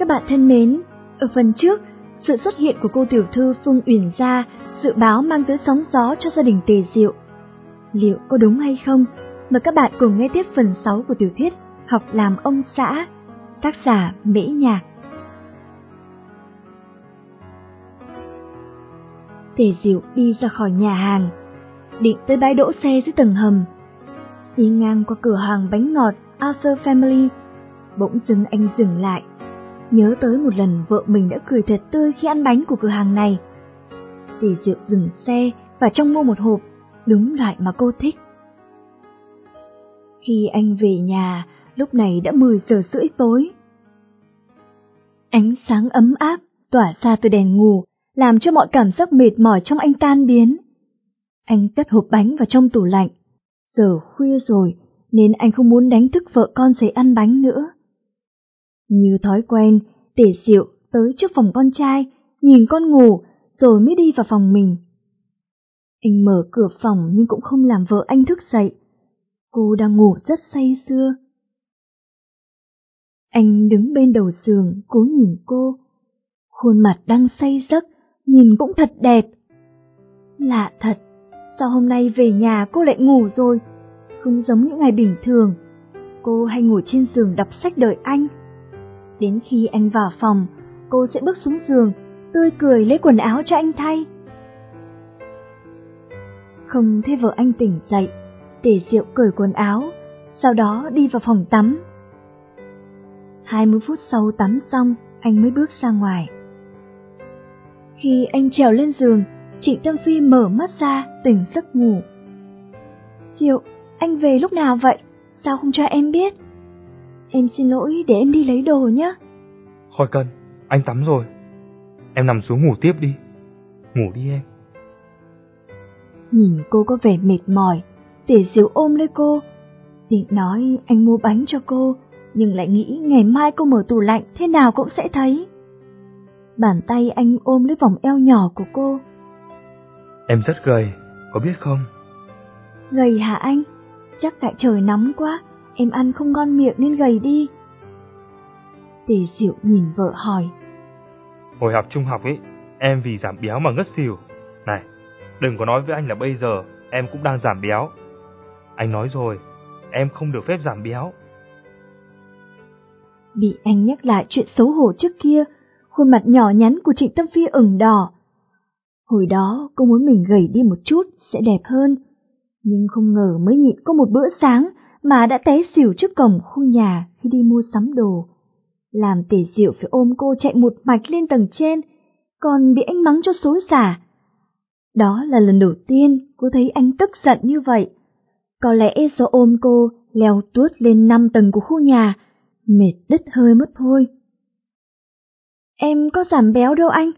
Các bạn thân mến, ở phần trước, sự xuất hiện của cô tiểu thư Phương Uyển Gia dự báo mang tới sóng gió cho gia đình Tề Diệu. Liệu có đúng hay không? Mời các bạn cùng nghe tiếp phần 6 của tiểu thuyết Học làm ông xã, tác giả Mễ Nhạc. Tề Diệu đi ra khỏi nhà hàng, định tới bãi đỗ xe dưới tầng hầm. Đi ngang qua cửa hàng bánh ngọt Arthur Family, bỗng dưng anh dừng lại, nhớ tới một lần vợ mình đã cười thật tươi khi ăn bánh của cửa hàng này. tỷ Diệu dừng xe và trong mua một hộp, đúng loại mà cô thích. Khi anh về nhà, lúc này đã 10 giờ rưỡi tối. Ánh sáng ấm áp tỏa ra từ đèn ngủ, làm cho mọi cảm giác mệt mỏi trong anh tan biến. Anh cất hộp bánh vào trong tủ lạnh. Giờ khuya rồi, nên anh không muốn đánh thức vợ con dậy ăn bánh nữa. Như thói quen, tể xịu tới trước phòng con trai, nhìn con ngủ, rồi mới đi vào phòng mình. Anh mở cửa phòng nhưng cũng không làm vợ anh thức dậy. Cô đang ngủ rất say sưa. Anh đứng bên đầu giường, cố nhìn cô. Khuôn mặt đang say giấc, nhìn cũng thật đẹp. Lạ thật, sao hôm nay về nhà cô lại ngủ rồi? Không giống những ngày bình thường. Cô hay ngồi trên giường đọc sách đợi anh. Đến khi anh vào phòng, cô sẽ bước xuống giường, tươi cười lấy quần áo cho anh thay. Không thấy vợ anh tỉnh dậy, tể Diệu cởi quần áo, sau đó đi vào phòng tắm. 20 phút sau tắm xong, anh mới bước ra ngoài. Khi anh trèo lên giường, Trịnh Tâm Phi mở mắt ra, tỉnh giấc ngủ. Diệu, anh về lúc nào vậy? Sao không cho em biết? Em xin lỗi để em đi lấy đồ nhé. Khỏi cần, anh tắm rồi. Em nằm xuống ngủ tiếp đi. Ngủ đi em. Nhìn cô có vẻ mệt mỏi, Tể Diệu ôm lấy cô. Định nói anh mua bánh cho cô, nhưng lại nghĩ ngày mai cô mở tủ lạnh thế nào cũng sẽ thấy. Bàn tay anh ôm lấy vòng eo nhỏ của cô. Em rất gầy, có biết không? Gầy hả anh? Chắc tại trời nóng quá, em ăn không ngon miệng nên gầy đi. Tề Diệu nhìn vợ hỏi. Hồi học trung học ấy, em vì giảm béo mà ngất xỉu. Này, đừng có nói với anh là bây giờ em cũng đang giảm béo. Anh nói rồi, em không được phép giảm béo. Bị anh nhắc lại chuyện xấu hổ trước kia, khuôn mặt nhỏ nhắn của Trịnh Tâm Phi ửng đỏ. Hồi đó cô muốn mình gầy đi một chút sẽ đẹp hơn, nhưng không ngờ mới nhịn có một bữa sáng mà đã té xỉu trước cổng khu nhà khi đi mua sắm đồ. Làm tỉ diệu phải ôm cô chạy một mạch lên tầng trên, còn bị anh mắng cho xối xả. Đó là lần đầu tiên cô thấy anh tức giận như vậy. Có lẽ do ôm cô leo tuốt lên năm tầng của khu nhà, mệt đứt hơi mất thôi. Em có giảm béo đâu anh,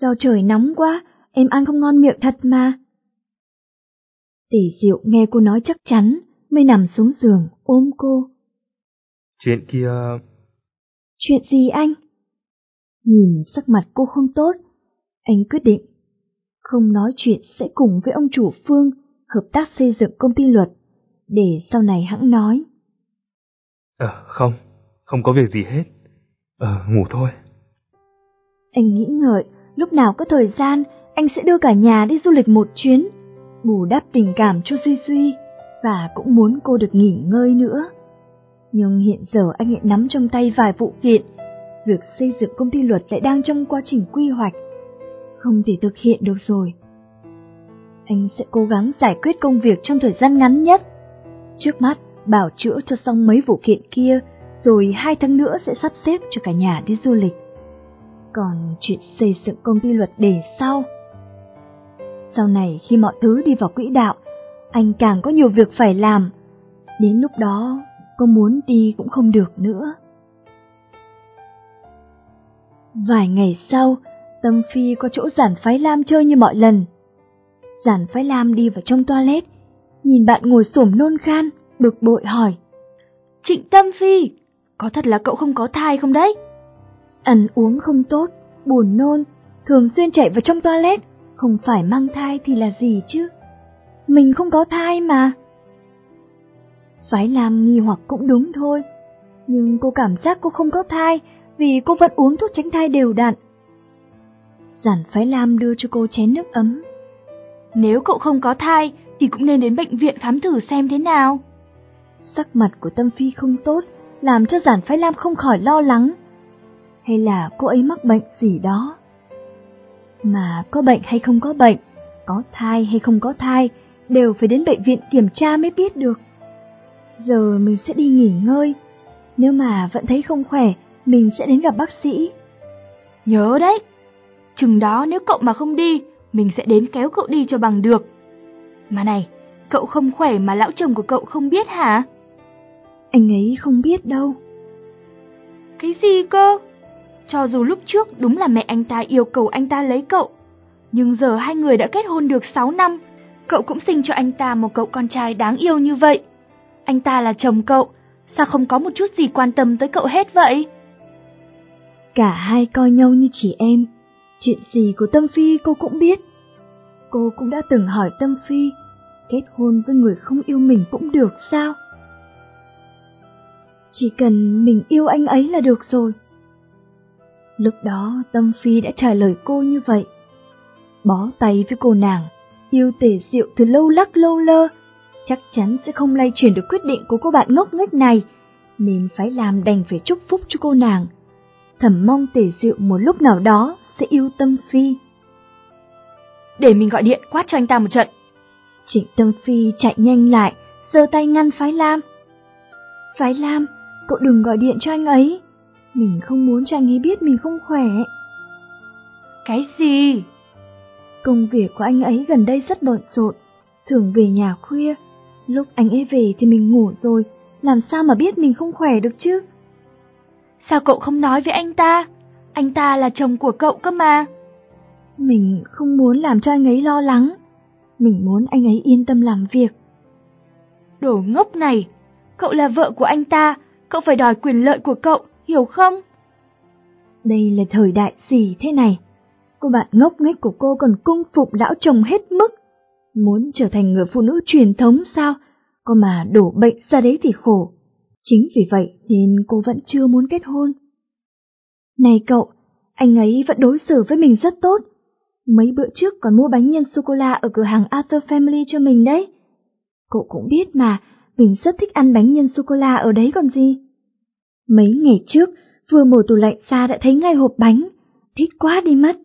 do trời nóng quá, em ăn không ngon miệng thật mà. Tỷ Diệu nghe cô nói chắc chắn, mới nằm xuống giường ôm cô. Chuyện kia... Chuyện gì anh? Nhìn sắc mặt cô không tốt, anh quyết định không nói chuyện sẽ cùng với ông chủ Phương hợp tác xây dựng công ty luật, để sau này hãng nói. Ờ, không, không có việc gì hết. Ờ, ngủ thôi. Anh nghĩ ngợi, lúc nào có thời gian, anh sẽ đưa cả nhà đi du lịch một chuyến, bù đắp tình cảm cho Duy Duy, và cũng muốn cô được nghỉ ngơi nữa. Nhưng hiện giờ anh lại nắm trong tay vài vụ kiện, việc xây dựng công ty luật lại đang trong quá trình quy hoạch, không thể thực hiện được rồi. Anh sẽ cố gắng giải quyết công việc trong thời gian ngắn nhất. Trước mắt, bảo chữa cho xong mấy vụ kiện kia, rồi hai tháng nữa sẽ sắp xếp cho cả nhà đi du lịch. Còn chuyện xây dựng công ty luật để sau. Sau này khi mọi thứ đi vào quỹ đạo, anh càng có nhiều việc phải làm. Đến lúc đó, có muốn đi cũng không được nữa. Vài ngày sau, Tâm Phi có chỗ giản phái Lam chơi như mọi lần. Giản phái Lam đi vào trong toilet, nhìn bạn ngồi xổm nôn khan, bực bội hỏi. Trịnh Tâm Phi, có thật là cậu không có thai không đấy? Ăn uống không tốt, buồn nôn, thường xuyên chạy vào trong toilet, không phải mang thai thì là gì chứ? Mình không có thai mà. Phái Lam nghi hoặc cũng đúng thôi, nhưng cô cảm giác cô không có thai, vì cô vẫn uống thuốc tránh thai đều đặn. Giản Phái Lam đưa cho cô chén nước ấm. Nếu cậu không có thai thì cũng nên đến bệnh viện khám thử xem thế nào. Sắc mặt của Tâm Phi không tốt, làm cho Giản Phái Lam không khỏi lo lắng. Hay là cô ấy mắc bệnh gì đó? Mà có bệnh hay không có bệnh, có thai hay không có thai, đều phải đến bệnh viện kiểm tra mới biết được. Giờ mình sẽ đi nghỉ ngơi, nếu mà vẫn thấy không khỏe, mình sẽ đến gặp bác sĩ. Nhớ đấy, chừng đó nếu cậu mà không đi, mình sẽ đến kéo cậu đi cho bằng được. Mà này, cậu không khỏe mà lão chồng của cậu không biết hả? Anh ấy không biết đâu. Cái gì cơ? Cho dù lúc trước đúng là mẹ anh ta yêu cầu anh ta lấy cậu, nhưng giờ hai người đã kết hôn được 6 năm, cậu cũng sinh cho anh ta một cậu con trai đáng yêu như vậy. Anh ta là chồng cậu, sao không có một chút gì quan tâm tới cậu hết vậy? Cả hai coi nhau như chị em, chuyện gì của Tâm Phi cô cũng biết. Cô cũng đã từng hỏi Tâm Phi, kết hôn với người không yêu mình cũng được sao? Chỉ cần mình yêu anh ấy là được rồi. Lúc đó Tâm Phi đã trả lời cô như vậy. Bó tay với cô nàng, yêu tể diệu từ lâu lắc lâu lơ, chắc chắn sẽ không lay chuyển được quyết định của cô bạn ngốc nghếch này, nên phải làm đành phải chúc phúc cho cô nàng. Thầm mong tể diệu một lúc nào đó sẽ yêu Tâm Phi. Để mình gọi điện quát cho anh ta một trận. Trịnh Tâm Phi chạy nhanh lại, giơ tay ngăn Phái Lam. Phái Lam, cậu đừng gọi điện cho anh ấy. Mình không muốn cho anh ấy biết mình không khỏe. Cái gì? Công việc của anh ấy gần đây rất bận rộn, thường về nhà khuya. Lúc anh ấy về thì mình ngủ rồi, làm sao mà biết mình không khỏe được chứ? Sao cậu không nói với anh ta? Anh ta là chồng của cậu cơ mà. Mình không muốn làm cho anh ấy lo lắng. Mình muốn anh ấy yên tâm làm việc. Đồ ngốc này, cậu là vợ của anh ta, cậu phải đòi quyền lợi của cậu, hiểu không? Đây là thời đại gì thế này? Cô bạn ngốc nghếch của cô còn cung phục lão chồng hết mức. Muốn trở thành người phụ nữ truyền thống sao? Có mà đổ bệnh ra đấy thì khổ. Chính vì vậy nên cô vẫn chưa muốn kết hôn. Này cậu, anh ấy vẫn đối xử với mình rất tốt. Mấy bữa trước còn mua bánh nhân sô-cô-la ở cửa hàng Arthur Family cho mình đấy. Cậu cũng biết mà, mình rất thích ăn bánh nhân sô-cô-la ở đấy còn gì. Mấy ngày trước, vừa mở tủ lạnh ra đã thấy ngay hộp bánh, thích quá đi mất.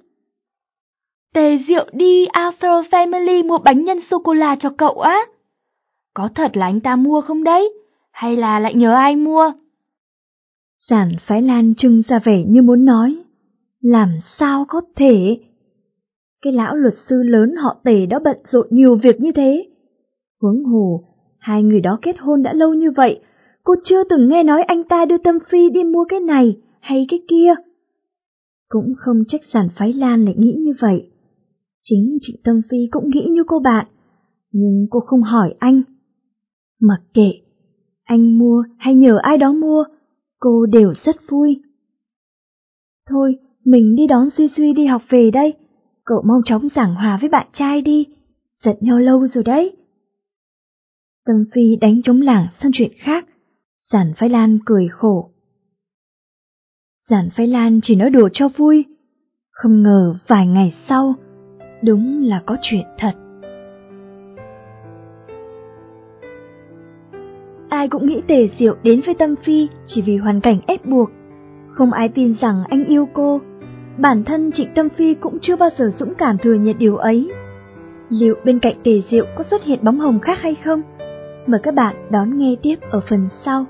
Tề Diệu đi Arthur Family mua bánh nhân sô-cô-la cho cậu á? Có thật là anh ta mua không đấy? Hay là lại nhớ ai mua? Giản phái lan trưng ra vẻ như muốn nói. Làm sao có thể? Cái lão luật sư lớn họ tề đó bận rộn nhiều việc như thế. Huống hồ, hai người đó kết hôn đã lâu như vậy, cô chưa từng nghe nói anh ta đưa Tâm Phi đi mua cái này hay cái kia. Cũng không trách giản phái lan lại nghĩ như vậy. Chính chị Tâm Phi cũng nghĩ như cô bạn, nhưng cô không hỏi anh. Mặc kệ, anh mua hay nhờ ai đó mua, cô đều rất vui. Thôi, mình đi đón Duy Duy đi học về đây, cậu mau chóng giảng hòa với bạn trai đi, giận nhau lâu rồi đấy. Tâm Phi đánh trống lảng sang chuyện khác, Giản Phái Lan cười khổ. Giản Phái Lan chỉ nói đùa cho vui, không ngờ vài ngày sau, đúng là có chuyện thật. Ai cũng nghĩ Tề Diệu đến với Tâm Phi chỉ vì hoàn cảnh ép buộc. Không ai tin rằng anh yêu cô. Bản thân Trịnh Tâm Phi cũng chưa bao giờ dũng cảm thừa nhận điều ấy. Liệu bên cạnh Tề Diệu có xuất hiện bóng hồng khác hay không? Mời các bạn đón nghe tiếp ở phần sau.